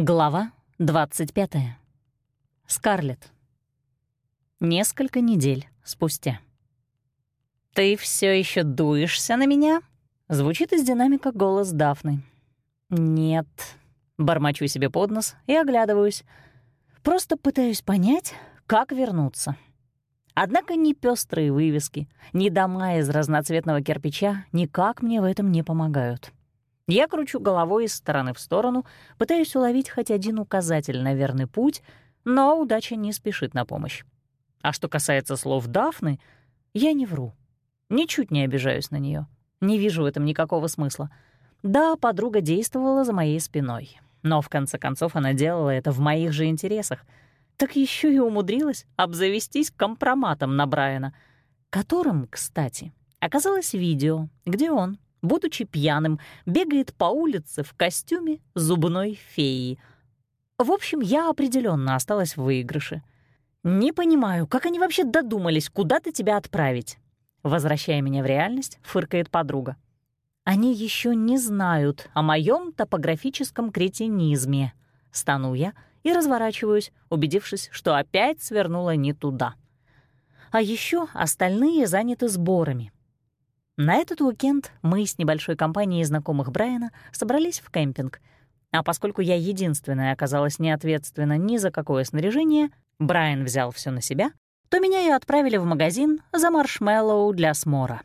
Глава 25. Скарлетт. Несколько недель спустя. «Ты все еще дуешься на меня?» — звучит из динамика голос Дафны. «Нет», — бормочу себе под нос и оглядываюсь. Просто пытаюсь понять, как вернуться. Однако ни пестрые вывески, ни дома из разноцветного кирпича никак мне в этом не помогают. Я кручу головой из стороны в сторону, пытаюсь уловить хоть один указатель на верный путь, но удача не спешит на помощь. А что касается слов Дафны, я не вру. Ничуть не обижаюсь на нее. Не вижу в этом никакого смысла. Да, подруга действовала за моей спиной, но в конце концов она делала это в моих же интересах. Так еще и умудрилась обзавестись компроматом на Брайана, которым, кстати, оказалось видео, где он, будучи пьяным, бегает по улице в костюме зубной феи. В общем, я определенно осталась в выигрыше. «Не понимаю, как они вообще додумались куда-то тебя отправить?» Возвращая меня в реальность, фыркает подруга. «Они еще не знают о моем топографическом кретинизме». Стану я и разворачиваюсь, убедившись, что опять свернула не туда. А еще остальные заняты сборами — на этот уикенд мы с небольшой компанией знакомых Брайана собрались в кемпинг. А поскольку я единственная оказалась неответственна ни за какое снаряжение, Брайан взял все на себя, то меня и отправили в магазин за маршмеллоу для смора.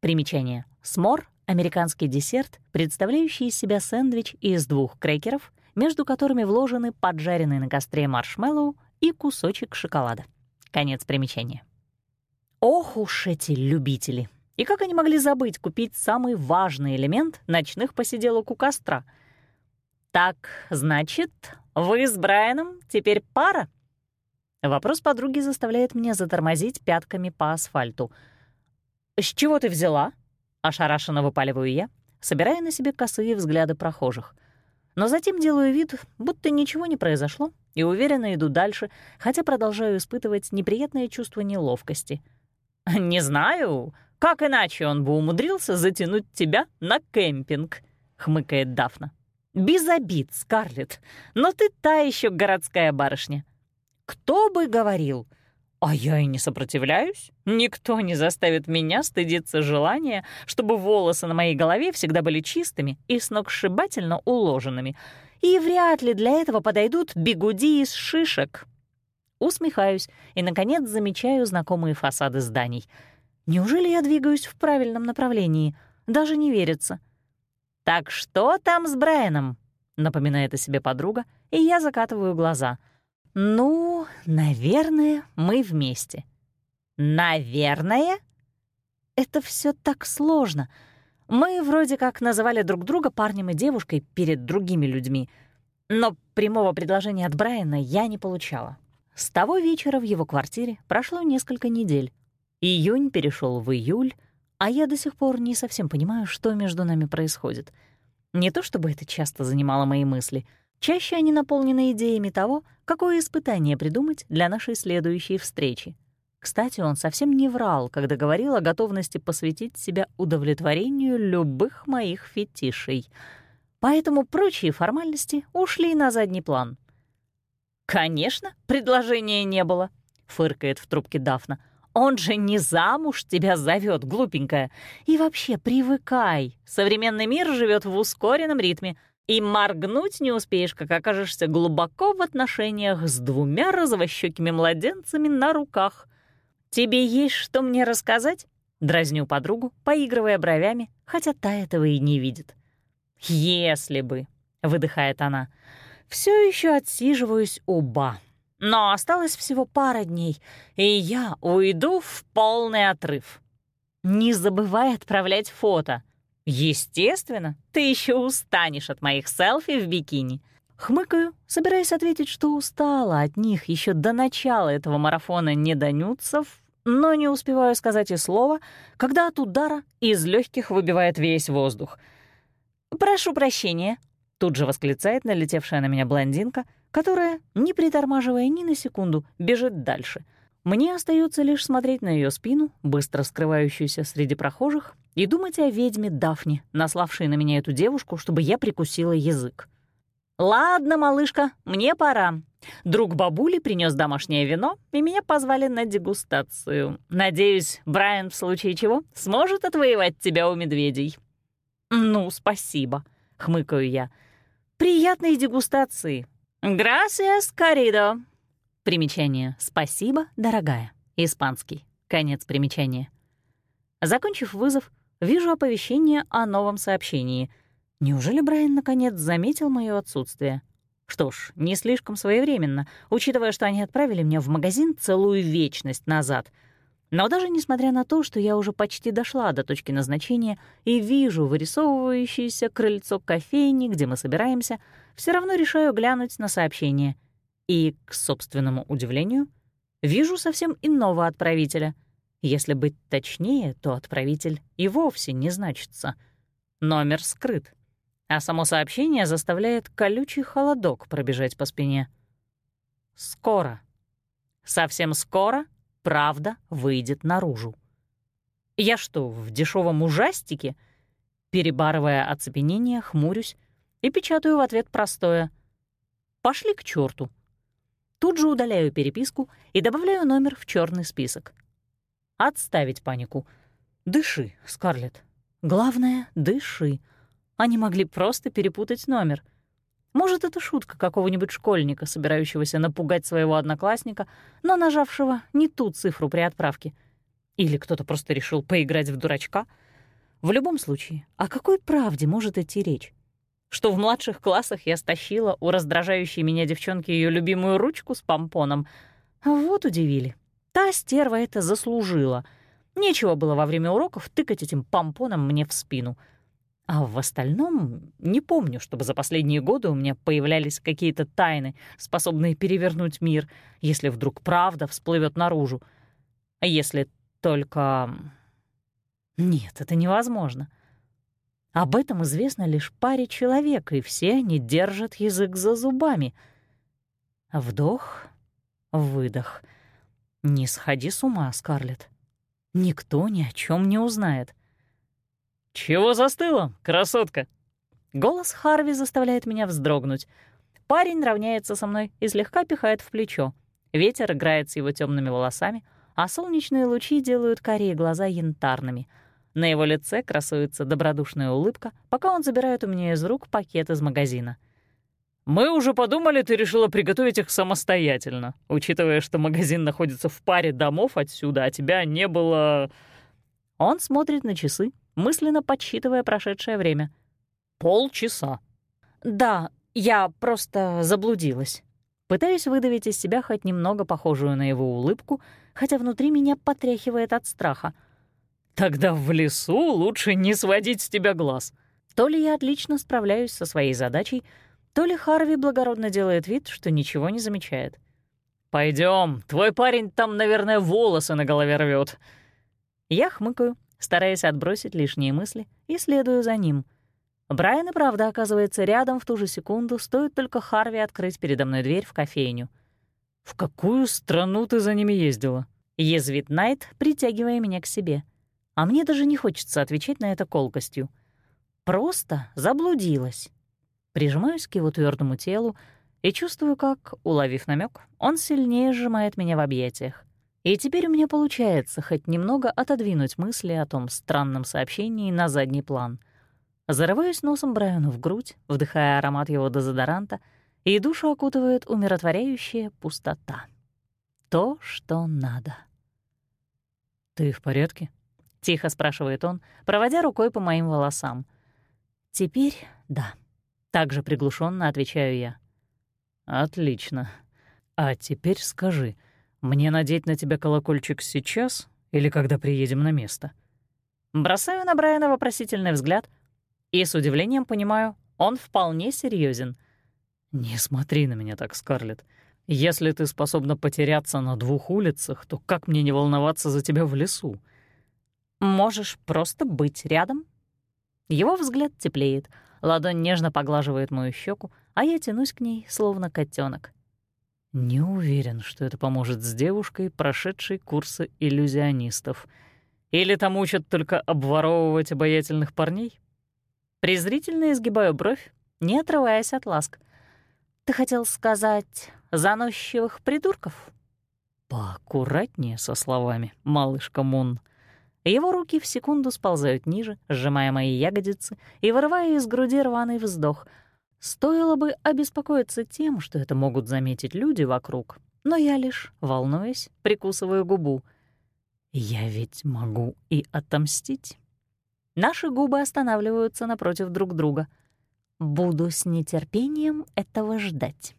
Примечание. Смор — американский десерт, представляющий из себя сэндвич из двух крекеров, между которыми вложены поджаренный на костре маршмеллоу и кусочек шоколада. Конец примечания. Ох уж эти любители! И как они могли забыть купить самый важный элемент ночных посиделок у костра? «Так, значит, вы с Брайаном теперь пара?» Вопрос подруги заставляет меня затормозить пятками по асфальту. «С чего ты взяла?» — ошарашенно выпаливаю я, собирая на себе косые взгляды прохожих. Но затем делаю вид, будто ничего не произошло, и уверенно иду дальше, хотя продолжаю испытывать неприятное чувство неловкости. «Не знаю. Как иначе он бы умудрился затянуть тебя на кемпинг?» — хмыкает Дафна. «Без обид, Скарлетт, но ты та еще городская барышня». «Кто бы говорил?» «А я и не сопротивляюсь. Никто не заставит меня стыдиться желания, чтобы волосы на моей голове всегда были чистыми и сногсшибательно уложенными. И вряд ли для этого подойдут бигуди из шишек». Усмехаюсь и, наконец, замечаю знакомые фасады зданий — Неужели я двигаюсь в правильном направлении? Даже не верится. «Так что там с Брайаном?» — напоминает о себе подруга, и я закатываю глаза. «Ну, наверное, мы вместе». «Наверное?» Это все так сложно. Мы вроде как называли друг друга парнем и девушкой перед другими людьми, но прямого предложения от Брайана я не получала. С того вечера в его квартире прошло несколько недель. Июнь перешел в июль, а я до сих пор не совсем понимаю, что между нами происходит. Не то чтобы это часто занимало мои мысли. Чаще они наполнены идеями того, какое испытание придумать для нашей следующей встречи. Кстати, он совсем не врал, когда говорил о готовности посвятить себя удовлетворению любых моих фетишей. Поэтому прочие формальности ушли на задний план. «Конечно, предложения не было», — фыркает в трубке Дафна. Он же не замуж тебя зовет, глупенькая. И вообще привыкай. Современный мир живет в ускоренном ритме, и моргнуть не успеешь, как окажешься глубоко в отношениях с двумя розовощекими младенцами на руках. Тебе есть что мне рассказать? Дразню подругу, поигрывая бровями, хотя та этого и не видит. «Если бы», — выдыхает она, — «все еще отсиживаюсь у ба». Но осталось всего пара дней, и я уйду в полный отрыв. Не забывай отправлять фото. Естественно, ты еще устанешь от моих селфи в бикини. Хмыкаю, собираясь ответить, что устала от них еще до начала этого марафона недонюцев, но не успеваю сказать и слова, когда от удара из легких выбивает весь воздух. «Прошу прощения», — тут же восклицает налетевшая на меня блондинка — которая, не притормаживая ни на секунду, бежит дальше. Мне остается лишь смотреть на ее спину, быстро скрывающуюся среди прохожих, и думать о ведьме Дафне, наславшей на меня эту девушку, чтобы я прикусила язык. «Ладно, малышка, мне пора. Друг бабули принес домашнее вино, и меня позвали на дегустацию. Надеюсь, Брайан в случае чего сможет отвоевать тебя у медведей». «Ну, спасибо», — хмыкаю я. «Приятной дегустации». «Грасиас, коридо». Примечание «Спасибо, дорогая». Испанский. Конец примечания. Закончив вызов, вижу оповещение о новом сообщении. Неужели Брайан наконец заметил мое отсутствие? Что ж, не слишком своевременно, учитывая, что они отправили меня в магазин целую вечность назад. Но даже несмотря на то, что я уже почти дошла до точки назначения и вижу вырисовывающееся крыльцо кофейни, где мы собираемся, все равно решаю глянуть на сообщение. И, к собственному удивлению, вижу совсем иного отправителя. Если быть точнее, то отправитель и вовсе не значится. Номер скрыт а само сообщение заставляет колючий холодок пробежать по спине. Скоро. Совсем скоро правда выйдет наружу. Я что, в дешевом ужастике? Перебарывая оцепенение, хмурюсь и печатаю в ответ простое. «Пошли к черту. Тут же удаляю переписку и добавляю номер в черный список. Отставить панику. Дыши, Скарлетт. Главное — дыши. Они могли просто перепутать номер. Может, это шутка какого-нибудь школьника, собирающегося напугать своего одноклассника, но нажавшего не ту цифру при отправке. Или кто-то просто решил поиграть в дурачка. В любом случае, о какой правде может идти речь? Что в младших классах я стащила у раздражающей меня девчонки ее любимую ручку с помпоном. Вот удивили. Та стерва это заслужила. Нечего было во время уроков тыкать этим помпоном мне в спину — а в остальном не помню, чтобы за последние годы у меня появлялись какие-то тайны, способные перевернуть мир, если вдруг правда всплывет наружу. А если только... Нет, это невозможно. Об этом известно лишь паре человек, и все они держат язык за зубами. Вдох, выдох. Не сходи с ума, Скарлетт. Никто ни о чем не узнает. «Чего застыла, красотка?» Голос Харви заставляет меня вздрогнуть. Парень равняется со мной и слегка пихает в плечо. Ветер играет с его темными волосами, а солнечные лучи делают карие глаза янтарными. На его лице красуется добродушная улыбка, пока он забирает у меня из рук пакет из магазина. «Мы уже подумали, ты решила приготовить их самостоятельно, учитывая, что магазин находится в паре домов отсюда, а тебя не было...» Он смотрит на часы, мысленно подсчитывая прошедшее время. «Полчаса». «Да, я просто заблудилась». Пытаюсь выдавить из себя хоть немного похожую на его улыбку, хотя внутри меня потряхивает от страха. «Тогда в лесу лучше не сводить с тебя глаз». То ли я отлично справляюсь со своей задачей, то ли Харви благородно делает вид, что ничего не замечает. Пойдем, твой парень там, наверное, волосы на голове рвет. Я хмыкаю, стараясь отбросить лишние мысли, и следую за ним. Брайан и правда оказывается рядом в ту же секунду, стоит только Харви открыть передо мной дверь в кофейню. «В какую страну ты за ними ездила?» — язвит Найт, притягивая меня к себе. А мне даже не хочется отвечать на это колкостью. Просто заблудилась. Прижимаюсь к его твердому телу и чувствую, как, уловив намек, он сильнее сжимает меня в объятиях. И теперь у меня получается хоть немного отодвинуть мысли о том странном сообщении на задний план. Зарываюсь носом Брайану в грудь, вдыхая аромат его дезодоранта, и душу окутывает умиротворяющая пустота. То, что надо. «Ты в порядке?» — тихо спрашивает он, проводя рукой по моим волосам. «Теперь да», — также приглушенно отвечаю я. «Отлично. А теперь скажи, — мне надеть на тебя колокольчик сейчас или когда приедем на место? Бросаю на Брайана вопросительный взгляд и с удивлением понимаю, он вполне серьезен. Не смотри на меня так, Скарлетт. Если ты способна потеряться на двух улицах, то как мне не волноваться за тебя в лесу? Можешь просто быть рядом. Его взгляд теплеет, ладонь нежно поглаживает мою щеку, а я тянусь к ней, словно котенок. Не уверен, что это поможет с девушкой, прошедшей курсы иллюзионистов. Или там учат только обворовывать обаятельных парней? Презрительно изгибаю бровь, не отрываясь от ласк. Ты хотел сказать заносчивых придурков? Поаккуратнее со словами, малышка Мун. Его руки в секунду сползают ниже, сжимая мои ягодицы и вырывая из груди рваный вздох. Стоило бы обеспокоиться тем, что это могут заметить люди вокруг, но я лишь, волнуясь, прикусываю губу. Я ведь могу и отомстить. Наши губы останавливаются напротив друг друга. Буду с нетерпением этого ждать.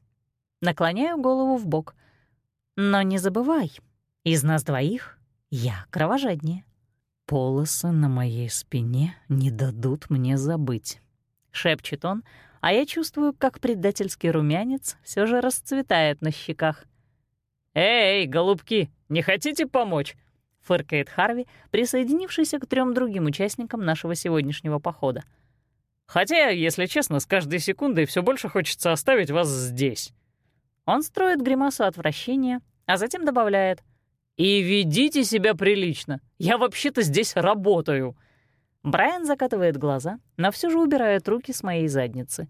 Наклоняю голову в бок. Но не забывай, из нас двоих я кровожаднее. «Полосы на моей спине не дадут мне забыть», — шепчет он, а я чувствую, как предательский румянец все же расцветает на щеках. «Эй, голубки, не хотите помочь?» — фыркает Харви, присоединившийся к трем другим участникам нашего сегодняшнего похода. «Хотя, если честно, с каждой секундой все больше хочется оставить вас здесь». Он строит гримасу отвращения, а затем добавляет — «И ведите себя прилично. Я вообще-то здесь работаю». Брайан закатывает глаза, но все же убирает руки с моей задницы.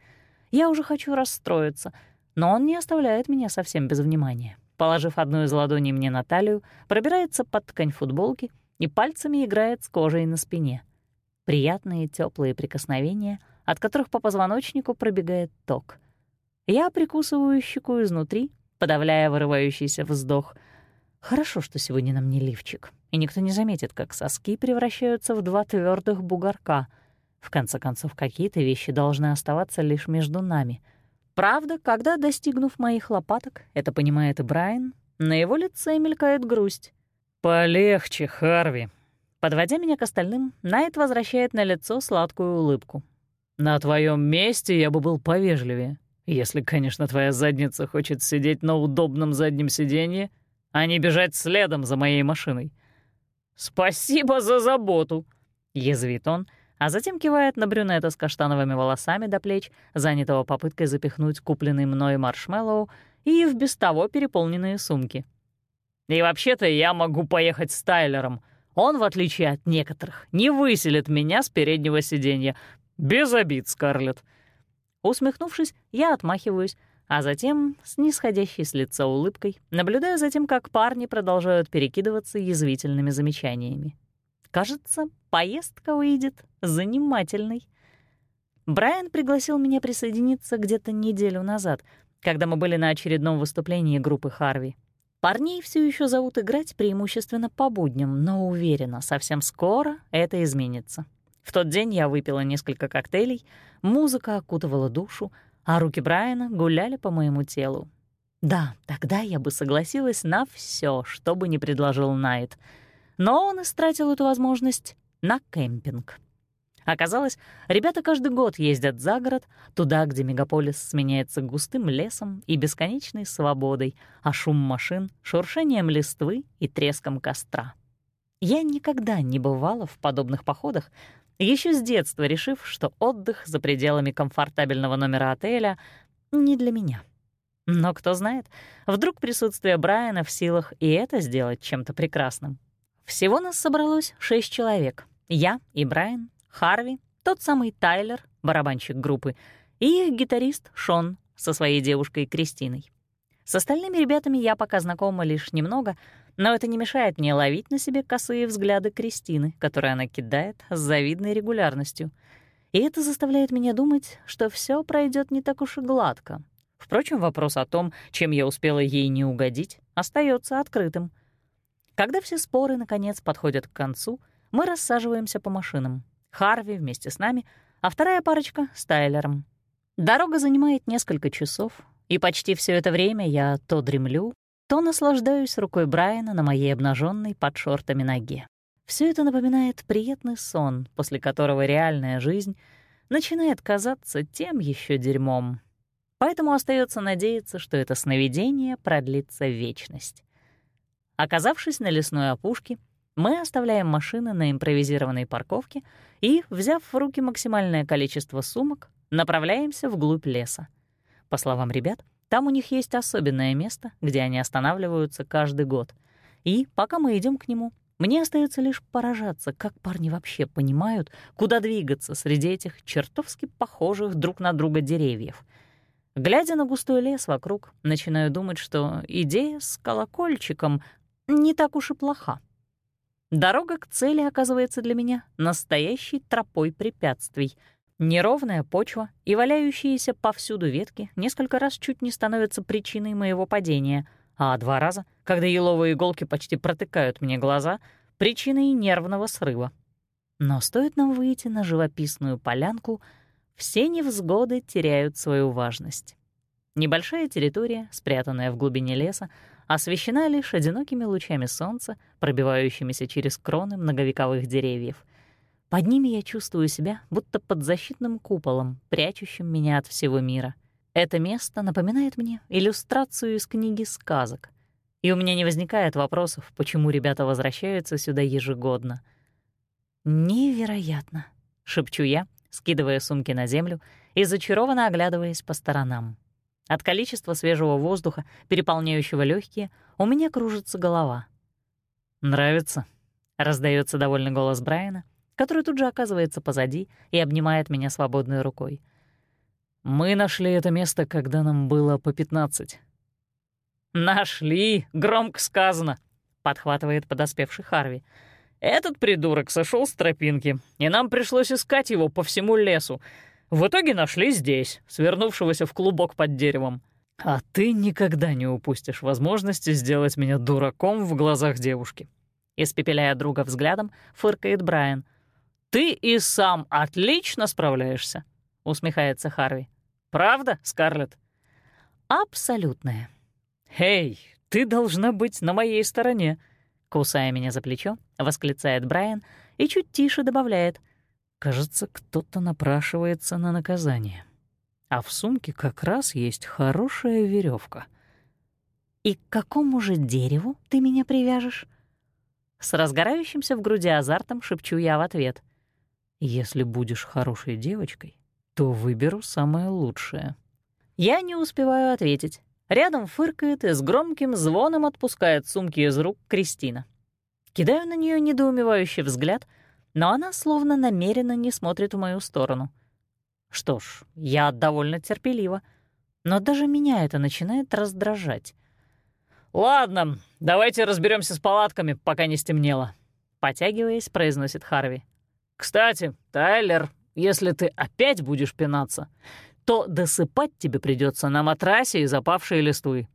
Я уже хочу расстроиться, но он не оставляет меня совсем без внимания. Положив одну из ладоней мне на талию, пробирается под ткань футболки и пальцами играет с кожей на спине. Приятные теплые прикосновения, от которых по позвоночнику пробегает ток. Я прикусываю щеку изнутри, подавляя вырывающийся вздох — Хорошо, что сегодня на мне лифчик, и никто не заметит, как соски превращаются в два твердых бугорка. В конце концов, какие-то вещи должны оставаться лишь между нами. Правда, когда, достигнув моих лопаток, это понимает и Брайан, на его лице мелькает грусть. «Полегче, Харви». Подводя меня к остальным, Найт возвращает на лицо сладкую улыбку. «На твоем месте я бы был повежливее. Если, конечно, твоя задница хочет сидеть на удобном заднем сиденье, а не бежать следом за моей машиной. «Спасибо за заботу!» — язвит он, а затем кивает на брюнета с каштановыми волосами до плеч, занятого попыткой запихнуть купленный мной маршмеллоу и в без того переполненные сумки. «И вообще-то я могу поехать с Тайлером. Он, в отличие от некоторых, не выселит меня с переднего сиденья. Без обид, Скарлетт». Усмехнувшись, я отмахиваюсь, а затем, с нисходящей с лица улыбкой, наблюдаю за тем, как парни продолжают перекидываться язвительными замечаниями. Кажется, поездка выйдет занимательной. Брайан пригласил меня присоединиться где-то неделю назад, когда мы были на очередном выступлении группы Харви. Парней все еще зовут играть преимущественно по будням, но уверена, совсем скоро это изменится. В тот день я выпила несколько коктейлей, музыка окутывала душу, а руки Брайана гуляли по моему телу. Да, тогда я бы согласилась на все, что бы ни предложил Найт. Но он истратил эту возможность на кемпинг. Оказалось, ребята каждый год ездят за город, туда, где мегаполис сменяется густым лесом и бесконечной свободой, а шум машин — шуршением листвы и треском костра. Я никогда не бывала в подобных походах, еще с детства решив, что отдых за пределами комфортабельного номера отеля не для меня. Но кто знает, вдруг присутствие Брайана в силах и это сделать чем-то прекрасным. Всего нас собралось шесть человек. Я и Брайан, Харви, тот самый Тайлер, барабанщик группы, и их гитарист Шон со своей девушкой Кристиной. С остальными ребятами я пока знакома лишь немного — но это не мешает мне ловить на себе косые взгляды Кристины, которые она кидает с завидной регулярностью. И это заставляет меня думать, что все пройдет не так уж и гладко. Впрочем, вопрос о том, чем я успела ей не угодить, остается открытым. Когда все споры, наконец, подходят к концу, мы рассаживаемся по машинам. Харви вместе с нами, а вторая парочка — с Тайлером. Дорога занимает несколько часов, и почти все это время я то дремлю, то наслаждаюсь рукой Брайана на моей обнаженной под шортами ноге. Все это напоминает приятный сон, после которого реальная жизнь начинает казаться тем еще дерьмом. Поэтому остается надеяться, что это сновидение продлится вечность. Оказавшись на лесной опушке, мы оставляем машины на импровизированной парковке и, взяв в руки максимальное количество сумок, направляемся вглубь леса. По словам ребят, там у них есть особенное место, где они останавливаются каждый год. И пока мы идем к нему, мне остается лишь поражаться, как парни вообще понимают, куда двигаться среди этих чертовски похожих друг на друга деревьев. Глядя на густой лес вокруг, начинаю думать, что идея с колокольчиком не так уж и плоха. Дорога к цели оказывается для меня настоящей тропой препятствий. Неровная почва и валяющиеся повсюду ветки несколько раз чуть не становятся причиной моего падения, а два раза, когда еловые иголки почти протыкают мне глаза, причиной нервного срыва. Но стоит нам выйти на живописную полянку, все невзгоды теряют свою важность. Небольшая территория, спрятанная в глубине леса, освещена лишь одинокими лучами солнца, пробивающимися через кроны многовековых деревьев. Под ними я чувствую себя будто под защитным куполом, прячущим меня от всего мира. Это место напоминает мне иллюстрацию из книги сказок. И у меня не возникает вопросов, почему ребята возвращаются сюда ежегодно. «Невероятно!» — шепчу я, скидывая сумки на землю и зачарованно оглядываясь по сторонам. От количества свежего воздуха, переполняющего легкие, у меня кружится голова. «Нравится?» — раздается довольный голос Брайана, который тут же оказывается позади и обнимает меня свободной рукой. «Мы нашли это место, когда нам было по пятнадцать». «Нашли! Громко сказано!» — подхватывает подоспевший Харви. «Этот придурок сошел с тропинки, и нам пришлось искать его по всему лесу. В итоге нашли здесь, свернувшегося в клубок под деревом. А ты никогда не упустишь возможности сделать меня дураком в глазах девушки. Испепеляя друга взглядом, фыркает Брайан. «Ты и сам отлично справляешься», — усмехается Харви. «Правда, Скарлетт?» «Абсолютная». «Эй, ты должна быть на моей стороне», — кусая меня за плечо, восклицает Брайан и чуть тише добавляет — Кажется, кто-то напрашивается на наказание. А в сумке как раз есть хорошая веревка. «И к какому же дереву ты меня привяжешь?» С разгорающимся в груди азартом шепчу я в ответ. «Если будешь хорошей девочкой, то выберу самое лучшее». Я не успеваю ответить. Рядом фыркает и с громким звоном отпускает сумки из рук Кристина. Кидаю на нее недоумевающий взгляд — но она словно намеренно не смотрит в мою сторону. Что ж, я довольно терпелива, но даже меня это начинает раздражать. «Ладно, давайте разберемся с палатками, пока не стемнело», — потягиваясь, произносит Харви. «Кстати, Тайлер, если ты опять будешь пинаться, то досыпать тебе придется на матрасе и запавшие листвы.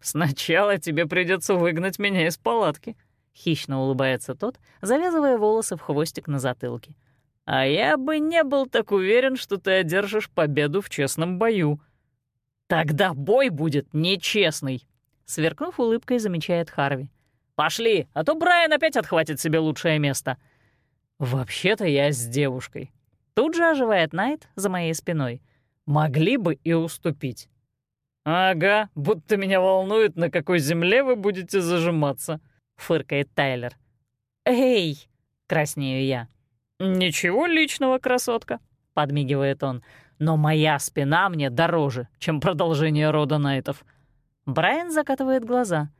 Сначала тебе придется выгнать меня из палатки», — хищно улыбается тот, завязывая волосы в хвостик на затылке. «А я бы не был так уверен, что ты одержишь победу в честном бою. Тогда бой будет нечестный», — сверкнув улыбкой, замечает Харви. «Пошли, а то Брайан опять отхватит себе лучшее место». «Вообще-то я с девушкой». Тут же оживает Найт за моей спиной. «Могли бы и уступить». «Ага, будто меня волнует, на какой земле вы будете зажиматься», фыркает Тайлер. «Эй!» — краснею я. «Ничего личного, красотка», — подмигивает он. «Но моя спина мне дороже, чем продолжение рода Найтов». Брайан закатывает глаза.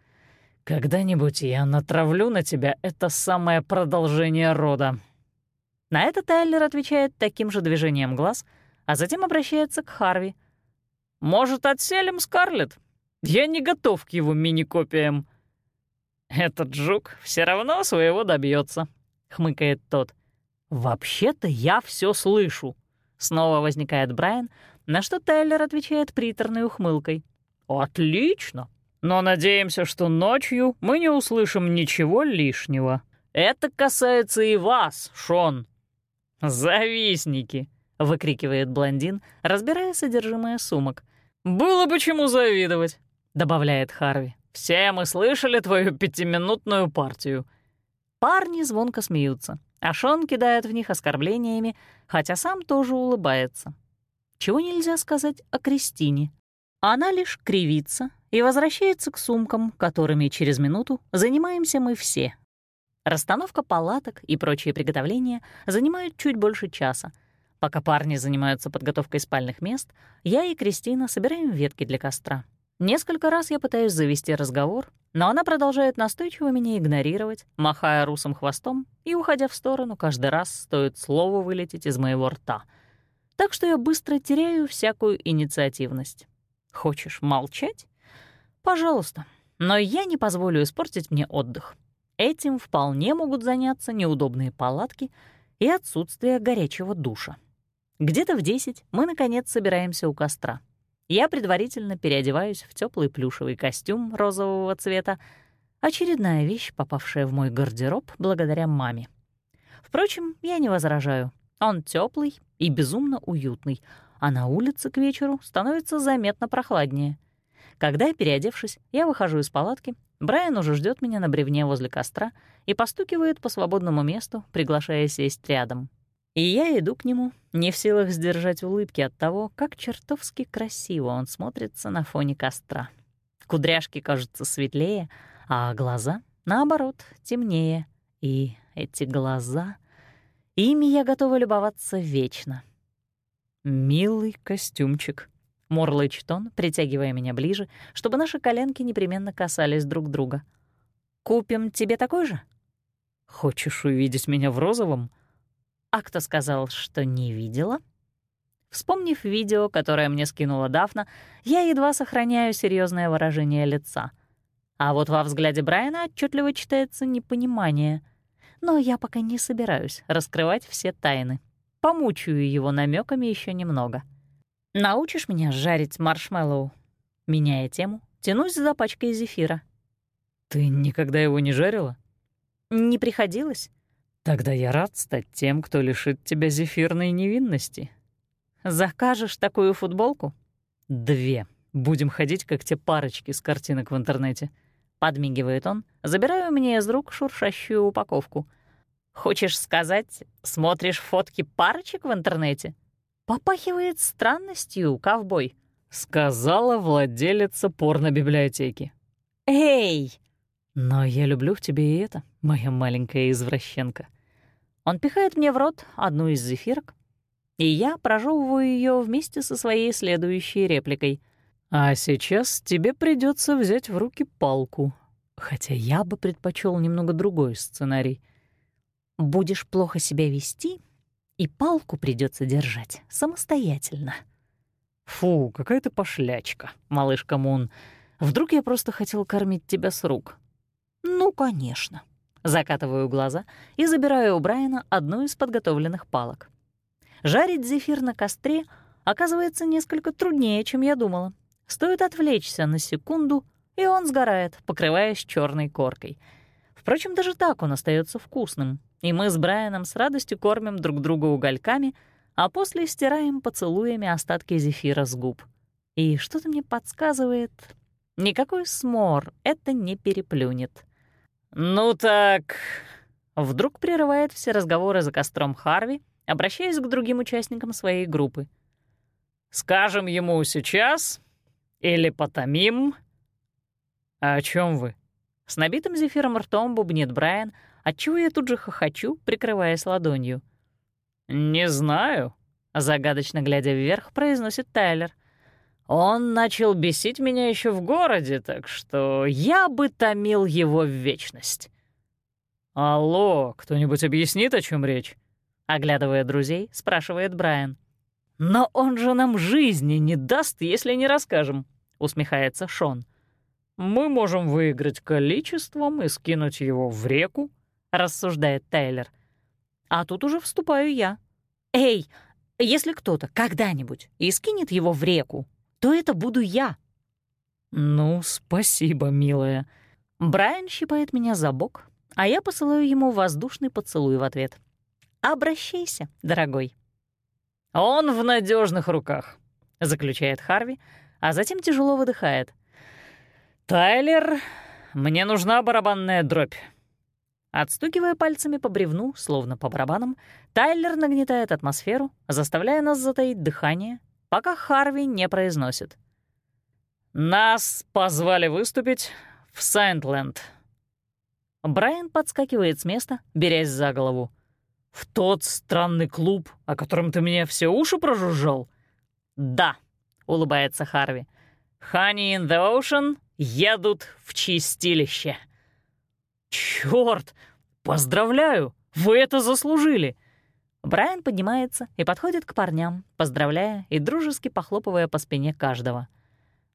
«Когда-нибудь я натравлю на тебя это самое продолжение рода». На это Тайлер отвечает таким же движением глаз, а затем обращается к Харви. «Может, отселим Скарлетт? Я не готов к его мини-копиям». «Этот жук все равно своего добьется, хмыкает тот. «Вообще-то я все слышу», — снова возникает Брайан, на что Тайлер отвечает приторной ухмылкой. «Отлично! Но надеемся, что ночью мы не услышим ничего лишнего. Это касается и вас, Шон». «Завистники!» — выкрикивает блондин, разбирая содержимое сумок. «Было бы чему завидовать», — добавляет Харви. «Все мы слышали твою пятиминутную партию». Парни звонко смеются, а Шон кидает в них оскорблениями, хотя сам тоже улыбается. Чего нельзя сказать о Кристине. Она лишь кривится и возвращается к сумкам, которыми через минуту занимаемся мы все. Расстановка палаток и прочие приготовления занимают чуть больше часа. Пока парни занимаются подготовкой спальных мест, я и Кристина собираем ветки для костра. Несколько раз я пытаюсь завести разговор, но она продолжает настойчиво меня игнорировать, махая русым хвостом и уходя в сторону каждый раз, стоит слово вылететь из моего рта. так что я быстро теряю всякую инициативность. Хочешь молчать? Пожалуйста, но я не позволю испортить мне отдых. Этим вполне могут заняться неудобные палатки и отсутствие горячего душа. Где-то в 10 мы, наконец, собираемся у костра. Я предварительно переодеваюсь в теплый плюшевый костюм розового цвета, очередная вещь, попавшая в мой гардероб благодаря маме. Впрочем, я не возражаю. Он теплый и безумно уютный, а на улице к вечеру становится заметно прохладнее. Когда, переодевшись, я выхожу из палатки, Брайан уже ждет меня на бревне возле костра и постукивает по свободному месту, приглашая сесть рядом. И я иду к нему, не в силах сдержать улыбки от того, как чертовски красиво он смотрится на фоне костра. Кудряшки кажутся светлее, а глаза, наоборот, темнее. И эти глаза... Ими я готова любоваться вечно. «Милый костюмчик», — морлычет он, притягивая меня ближе, чтобы наши коленки непременно касались друг друга. «Купим тебе такой же?» «Хочешь увидеть меня в розовом?» А кто сказал, что не видела? Вспомнив видео, которое мне скинула Дафна, я едва сохраняю серьезное выражение лица. А вот во взгляде Брайана отчетливо читается непонимание. Но я пока не собираюсь раскрывать все тайны. Помучаю его намеками еще немного. «Научишь меня жарить маршмеллоу?» Меняя тему, тянусь за пачкой зефира. «Ты никогда его не жарила?» «Не приходилось. Тогда я рад стать тем, кто лишит тебя зефирной невинности. Закажешь такую футболку? Две. Будем ходить, как те парочки с картинок в интернете. Подмигивает он, забирая у меня из рук шуршащую упаковку. Хочешь сказать, смотришь фотки парочек в интернете? Попахивает странностью, ковбой. Сказала владелица порно-библиотеки. Эй! Но я люблю в тебе и это, моя маленькая извращенка. Он пихает мне в рот одну из зефирок, и я прожевываю ее вместе со своей следующей репликой. «А сейчас тебе придется взять в руки палку, хотя я бы предпочел немного другой сценарий. Будешь плохо себя вести, и палку придется держать самостоятельно». «Фу, какая ты пошлячка, малышка Мун. Вдруг я просто хотел кормить тебя с рук?» «Ну, конечно». Закатываю глаза и забираю у Брайана одну из подготовленных палок. Жарить зефир на костре оказывается несколько труднее, чем я думала. Стоит отвлечься на секунду, и он сгорает, покрываясь черной коркой. Впрочем, даже так он остается вкусным, и мы с Брайаном с радостью кормим друг друга угольками, а после стираем поцелуями остатки зефира с губ. И что-то мне подсказывает, никакой смор это не переплюнет. «Ну так...» Вдруг прерывает все разговоры за костром Харви, обращаясь к другим участникам своей группы. «Скажем ему сейчас или потомим?» «А «О чем вы?» С набитым зефиром ртом бубнит Брайан, отчего я тут же хохочу, прикрываясь ладонью. «Не знаю», — загадочно глядя вверх, произносит Тайлер. Он начал бесить меня еще в городе, так что я бы томил его в вечность. «Алло, кто-нибудь объяснит, о чем речь?» Оглядывая друзей, спрашивает Брайан. «Но он же нам жизни не даст, если не расскажем», — усмехается Шон. «Мы можем выиграть количеством и скинуть его в реку», — рассуждает Тайлер. А тут уже вступаю я. «Эй, если кто-то когда-нибудь и скинет его в реку, то это буду я. «Ну, спасибо, милая». Брайан щипает меня за бок, а я посылаю ему воздушный поцелуй в ответ. «Обращайся, дорогой». «Он в надежных руках», — заключает Харви, а затем тяжело выдыхает. «Тайлер, мне нужна барабанная дробь». Отстукивая пальцами по бревну, словно по барабанам, Тайлер нагнетает атмосферу, заставляя нас затаить дыхание пока Харви не произносит. «Нас позвали выступить в Сайнтленд». Брайан подскакивает с места, берясь за голову. «В тот странный клуб, о котором ты мне все уши прожужжал?» «Да», — улыбается Харви. «Honey in the Ocean едут в чистилище». «Чёрт! Поздравляю! Вы это заслужили!» Брайан поднимается и подходит к парням, поздравляя и дружески похлопывая по спине каждого.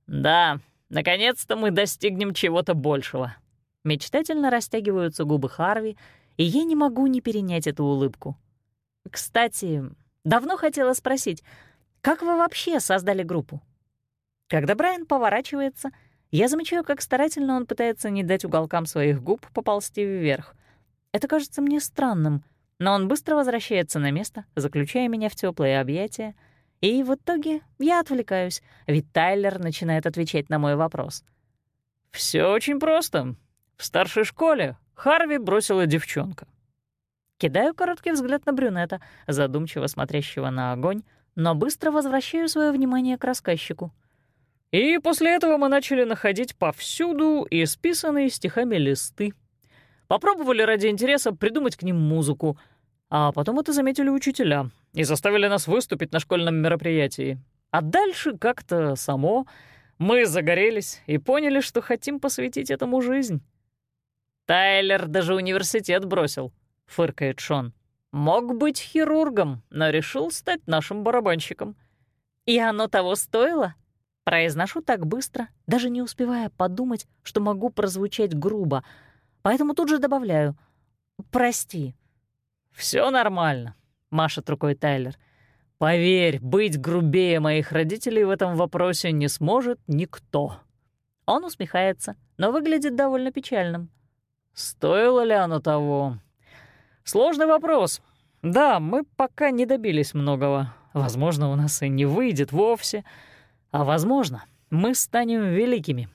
«Да, наконец-то мы достигнем чего-то большего». Мечтательно растягиваются губы Харви, и я не могу не перенять эту улыбку. Кстати, давно хотела спросить, как вы вообще создали группу? Когда Брайан поворачивается, я замечаю, как старательно он пытается не дать уголкам своих губ поползти вверх. Это кажется мне странным, но он быстро возвращается на место, заключая меня в теплые объятия, и в итоге я отвлекаюсь, ведь Тайлер начинает отвечать на мой вопрос. Все очень просто. В старшей школе Харви бросила девчонка. Кидаю короткий взгляд на брюнета, задумчиво смотрящего на огонь, но быстро возвращаю свое внимание к рассказчику. И после этого мы начали находить повсюду исписанные стихами листы. Попробовали ради интереса придумать к ним музыку, а потом это заметили учителя и заставили нас выступить на школьном мероприятии. А дальше как-то само мы загорелись и поняли, что хотим посвятить этому жизнь. Тайлер даже университет бросил —— фыркает Шон. «Мог быть хирургом, но решил стать нашим барабанщиком». «И оно того стоило?» Произношу так быстро, даже не успевая подумать, что могу прозвучать грубо, поэтому тут же добавляю «Прости». Все нормально», — машет рукой Тайлер. «Поверь, быть грубее моих родителей в этом вопросе не сможет никто». Он усмехается, но выглядит довольно печальным. «Стоило ли оно того? Сложный вопрос. Да, мы пока не добились многого. Возможно, у нас и не выйдет вовсе. А возможно, мы станем великими.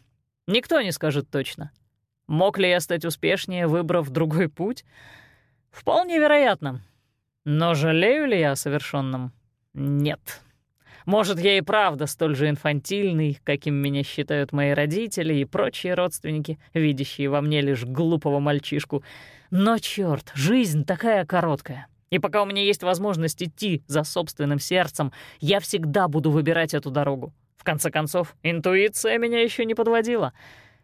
Никто не скажет точно. Мог ли я стать успешнее, выбрав другой путь? Вполне вероятно. Но жалею ли я о совершенном? Нет. Может, я и правда столь же инфантильный, каким меня считают мои родители и прочие родственники, видящие во мне лишь глупого мальчишку — но черт, жизнь такая короткая. И пока у меня есть возможность идти за собственным сердцем, я всегда буду выбирать эту дорогу. В конце концов, интуиция меня еще не подводила.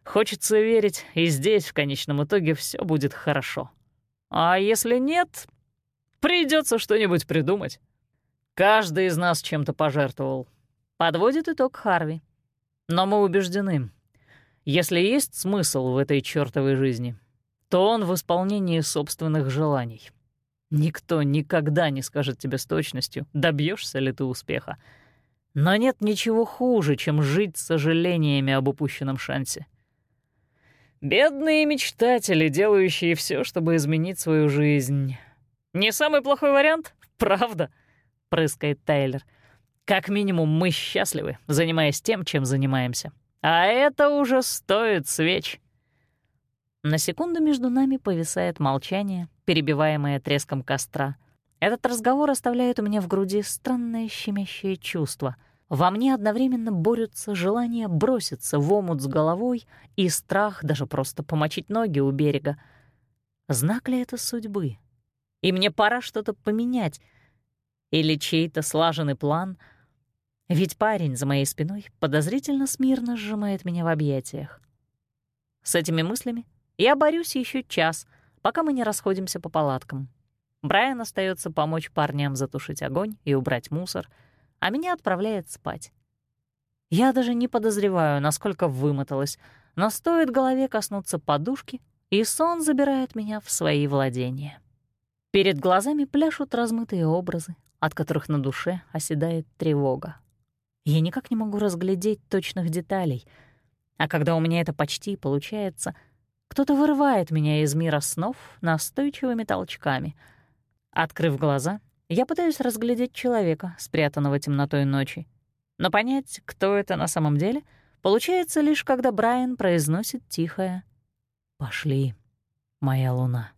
Хочется верить, и здесь в конечном итоге все будет хорошо. А если нет, придется что-нибудь придумать. Каждый из нас чем-то пожертвовал. Подводит итог Харви. Но мы убеждены, если есть смысл в этой чертовой жизни — то он в исполнении собственных желаний. Никто никогда не скажет тебе с точностью, добьешься ли ты успеха. Но нет ничего хуже, чем жить сожалениями об упущенном шансе. Бедные мечтатели, делающие все, чтобы изменить свою жизнь. Не самый плохой вариант, правда? Прыскает Тайлер. Как минимум мы счастливы, занимаясь тем, чем занимаемся. А это уже стоит свеч. На секунду между нами повисает молчание, перебиваемое треском костра. Этот разговор оставляет у меня в груди странное щемящее чувство. Во мне одновременно борются желание броситься в омут с головой и страх даже просто помочить ноги у берега. Знак ли это судьбы? И мне пора что-то поменять. Или чей-то слаженный план? Ведь парень за моей спиной подозрительно смирно сжимает меня в объятиях. С этими мыслями я борюсь еще час, пока мы не расходимся по палаткам. Брайан остается помочь парням затушить огонь и убрать мусор, а меня отправляет спать. Я даже не подозреваю, насколько вымоталась, но стоит голове коснуться подушки, и сон забирает меня в свои владения. Перед глазами пляшут размытые образы, от которых на душе оседает тревога. Я никак не могу разглядеть точных деталей, а когда у меня это почти получается — кто-то вырывает меня из мира снов настойчивыми толчками. Открыв глаза, я пытаюсь разглядеть человека, спрятанного темнотой ночи. Но понять, кто это на самом деле, получается лишь, когда Брайан произносит тихое «Пошли, моя луна».